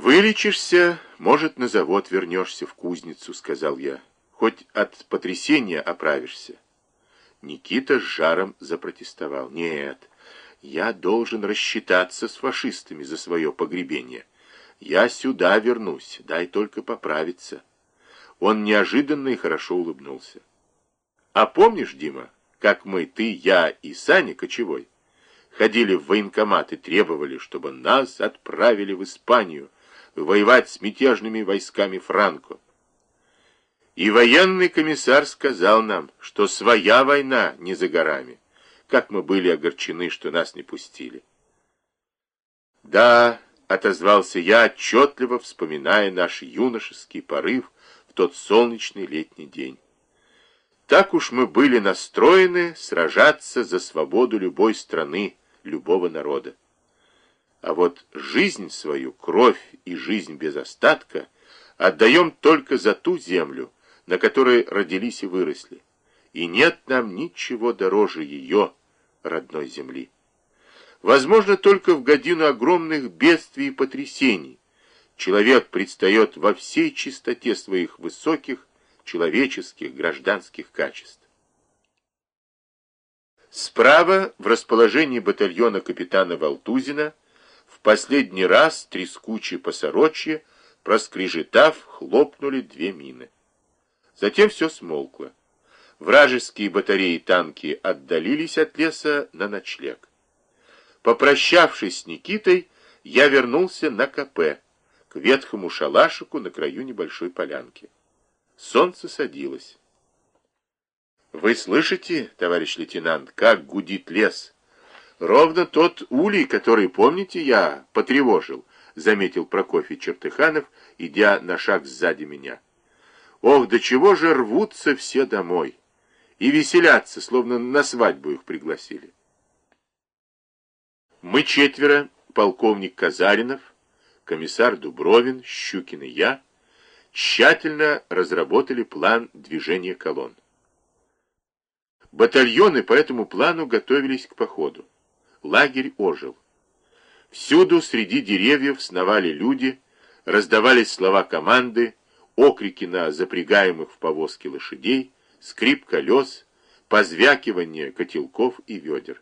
«Вылечишься, может, на завод вернешься в кузницу», — сказал я. «Хоть от потрясения оправишься». Никита с жаром запротестовал. «Нет, я должен рассчитаться с фашистами за свое погребение. Я сюда вернусь, дай только поправиться». Он неожиданно и хорошо улыбнулся. «А помнишь, Дима, как мы, ты, я и Саня Кочевой, ходили в военкомат и требовали, чтобы нас отправили в Испанию, воевать с мятежными войсками Франко. И военный комиссар сказал нам, что своя война не за горами. Как мы были огорчены, что нас не пустили. Да, отозвался я, отчетливо вспоминая наш юношеский порыв в тот солнечный летний день. Так уж мы были настроены сражаться за свободу любой страны, любого народа. А вот жизнь свою, кровь и жизнь без остатка отдаем только за ту землю, на которой родились и выросли. И нет нам ничего дороже ее, родной земли. Возможно, только в годину огромных бедствий и потрясений человек предстает во всей чистоте своих высоких человеческих гражданских качеств. Справа, в расположении батальона капитана Валтузина, в последний раз трескуче посорочье, проскрежетав, хлопнули две мины. Затем все смолкло. Вражеские батареи танки отдалились от леса на ночлег. Попрощавшись с Никитой, я вернулся на КП, к ветхому шалашику на краю небольшой полянки. Солнце садилось. «Вы слышите, товарищ лейтенант, как гудит лес?» Ровно тот улей, который, помните, я потревожил, заметил Прокофий Чертыханов, идя на шаг сзади меня. Ох, до чего же рвутся все домой и веселятся, словно на свадьбу их пригласили. Мы четверо, полковник Казаринов, комиссар Дубровин, Щукин и я, тщательно разработали план движения колонн. Батальоны по этому плану готовились к походу лагерь ожил. Всюду среди деревьев сновали люди, раздавались слова команды, окрики на запрягаемых в повозки лошадей, скрип колес, позвякивание котелков и ведер.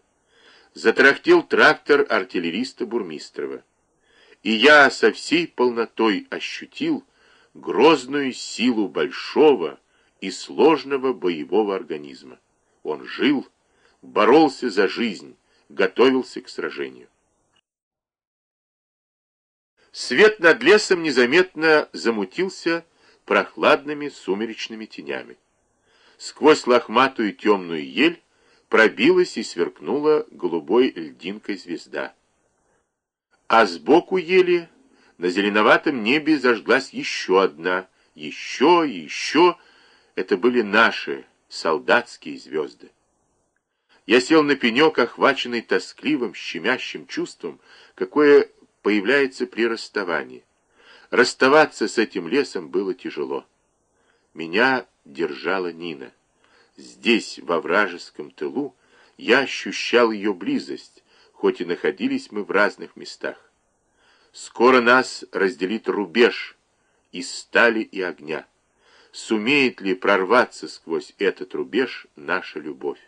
Затрахтел трактор артиллериста Бурмистрова. И я со всей полнотой ощутил грозную силу большого и сложного боевого организма. Он жил, боролся за жизнь, готовился к сражению. Свет над лесом незаметно замутился прохладными сумеречными тенями. Сквозь лохматую темную ель пробилась и сверкнула голубой льдинкой звезда. А сбоку ели на зеленоватом небе зажглась еще одна, еще и еще. Это были наши солдатские звезды. Я сел на пенек, охваченный тоскливым, щемящим чувством, какое появляется при расставании. Расставаться с этим лесом было тяжело. Меня держала Нина. Здесь, во вражеском тылу, я ощущал ее близость, хоть и находились мы в разных местах. Скоро нас разделит рубеж из стали и огня. Сумеет ли прорваться сквозь этот рубеж наша любовь?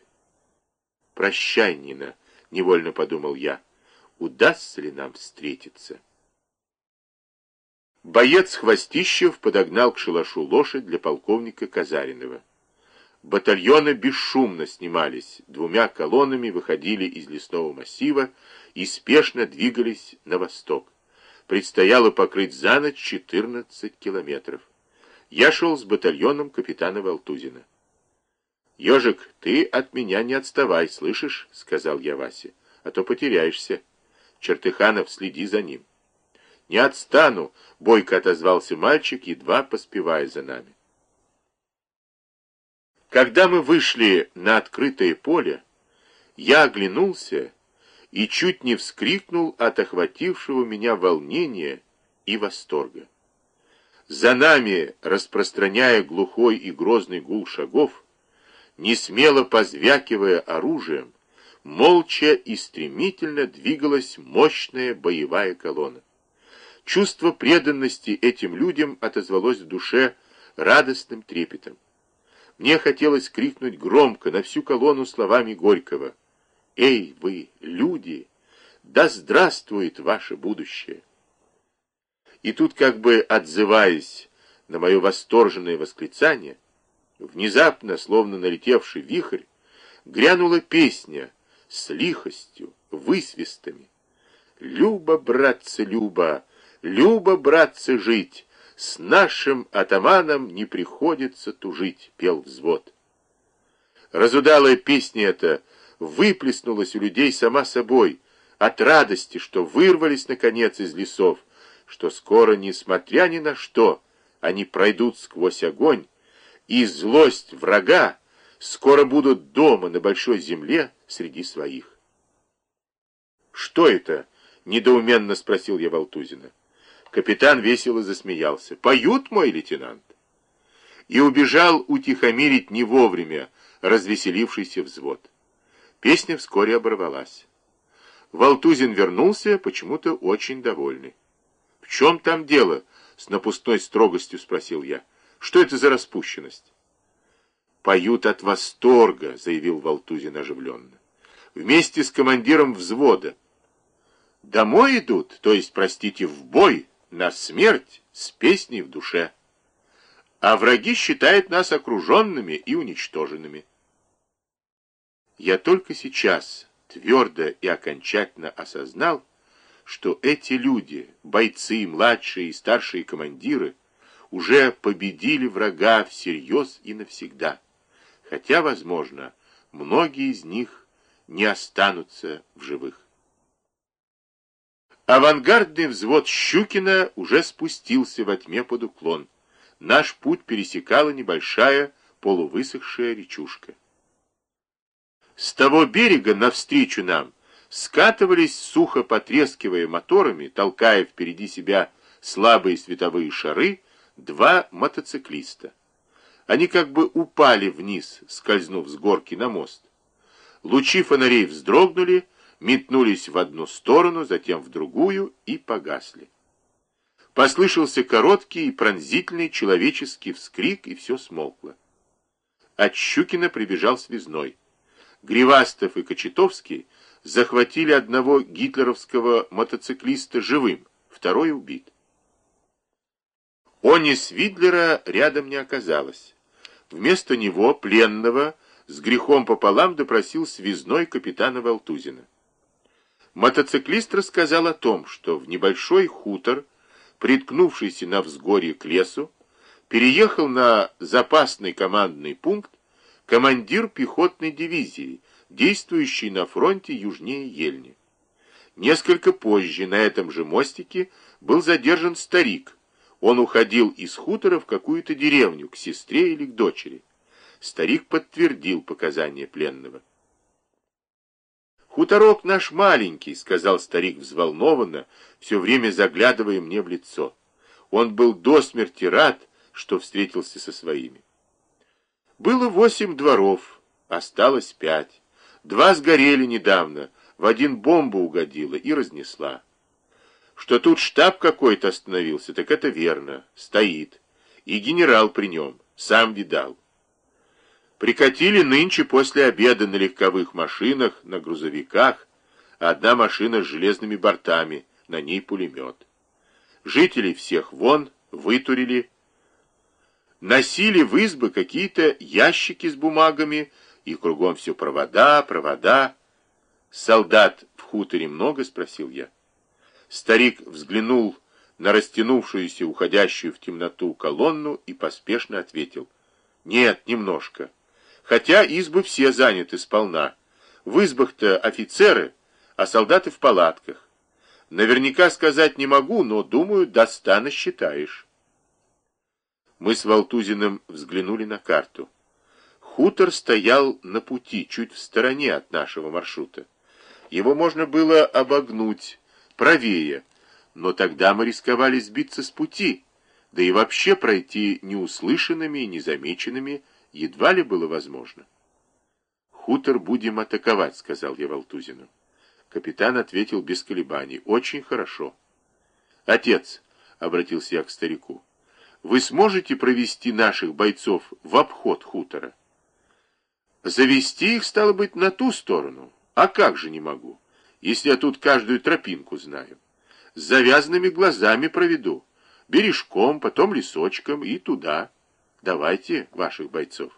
«Прощай, Нина», — невольно подумал я, — «удастся ли нам встретиться?» Боец Хвостищев подогнал к шалашу лошадь для полковника Казаринова. Батальоны бесшумно снимались, двумя колоннами выходили из лесного массива и спешно двигались на восток. Предстояло покрыть за ночь 14 километров. Я шел с батальоном капитана Валтузина. «Ежик, ты от меня не отставай, слышишь?» — сказал я Васе. «А то потеряешься. Чертыханов, следи за ним». «Не отстану!» — бойко отозвался мальчик, едва поспевая за нами. Когда мы вышли на открытое поле, я оглянулся и чуть не вскрикнул от охватившего меня волнения и восторга. За нами, распространяя глухой и грозный гул шагов, не смело позвякивая оружием, молча и стремительно двигалась мощная боевая колонна. Чувство преданности этим людям отозвалось в душе радостным трепетом. Мне хотелось крикнуть громко на всю колонну словами Горького. «Эй, вы, люди! Да здравствует ваше будущее!» И тут, как бы отзываясь на мое восторженное восклицание, внезапно, словно налетевший вихрь, грянула песня с лихостью, высвистами. «Люба, братцы, Люба!» Любо, братцы, жить, с нашим атаманом не приходится тужить, пел взвод. Разудалая песня эта выплеснулась у людей сама собой, от радости, что вырвались, наконец, из лесов, что скоро, несмотря ни на что, они пройдут сквозь огонь, и злость врага скоро будут дома на большой земле среди своих. «Что это?» — недоуменно спросил я Валтузина. Капитан весело засмеялся. «Поют, мой лейтенант!» И убежал утихомирить не вовремя развеселившийся взвод. Песня вскоре оборвалась. Валтузин вернулся, почему-то очень довольный. «В чем там дело?» — с напускной строгостью спросил я. «Что это за распущенность?» «Поют от восторга», — заявил Валтузин оживленно. «Вместе с командиром взвода». «Домой идут, то есть, простите, в бой?» на смерть с песней в душе. А враги считают нас окруженными и уничтоженными. Я только сейчас твердо и окончательно осознал, что эти люди, бойцы, младшие и старшие командиры, уже победили врага всерьез и навсегда, хотя, возможно, многие из них не останутся в живых. Авангардный взвод Щукина уже спустился во тьме под уклон. Наш путь пересекала небольшая полувысохшая речушка. С того берега навстречу нам скатывались, сухо потрескивая моторами, толкая впереди себя слабые световые шары, два мотоциклиста. Они как бы упали вниз, скользнув с горки на мост. Лучи фонарей вздрогнули, метнулись в одну сторону, затем в другую и погасли. Послышался короткий и пронзительный человеческий вскрик, и все смолкло. От Щукина прибежал связной. Гривастов и Кочетовский захватили одного гитлеровского мотоциклиста живым, второй убит. Онис Видлера рядом не оказалось. Вместо него, пленного, с грехом пополам допросил связной капитана Валтузина. Мотоциклист рассказал о том, что в небольшой хутор, приткнувшийся на взгорье к лесу, переехал на запасный командный пункт командир пехотной дивизии, действующий на фронте южнее Ельни. Несколько позже на этом же мостике был задержан старик. Он уходил из хутора в какую-то деревню, к сестре или к дочери. Старик подтвердил показания пленного. «Хуторок наш маленький», — сказал старик взволнованно, все время заглядывая мне в лицо. Он был до смерти рад, что встретился со своими. Было восемь дворов, осталось пять. Два сгорели недавно, в один бомба угодила и разнесла. Что тут штаб какой-то остановился, так это верно, стоит. И генерал при нем, сам видал. Прикатили нынче после обеда на легковых машинах, на грузовиках, одна машина с железными бортами, на ней пулемет. Жителей всех вон, вытурили, носили в избы какие-то ящики с бумагами, и кругом все провода, провода. «Солдат в хуторе много?» — спросил я. Старик взглянул на растянувшуюся, уходящую в темноту колонну и поспешно ответил. «Нет, немножко» хотя избы все заняты сполна. В избах-то офицеры, а солдаты в палатках. Наверняка сказать не могу, но, думаю, достано считаешь. Мы с Валтузиным взглянули на карту. Хутор стоял на пути, чуть в стороне от нашего маршрута. Его можно было обогнуть правее, но тогда мы рисковали сбиться с пути, да и вообще пройти неуслышанными и незамеченными едва ли было возможно. «Хутор будем атаковать», — сказал я Валтузину. Капитан ответил без колебаний. «Очень хорошо». Отец, — обратился я к старику, — вы сможете провести наших бойцов в обход хутора? Завести их, стало быть, на ту сторону. А как же не могу, если я тут каждую тропинку знаю? С завязанными глазами проведу. Бережком, потом лесочком и туда. Давайте ваших бойцов.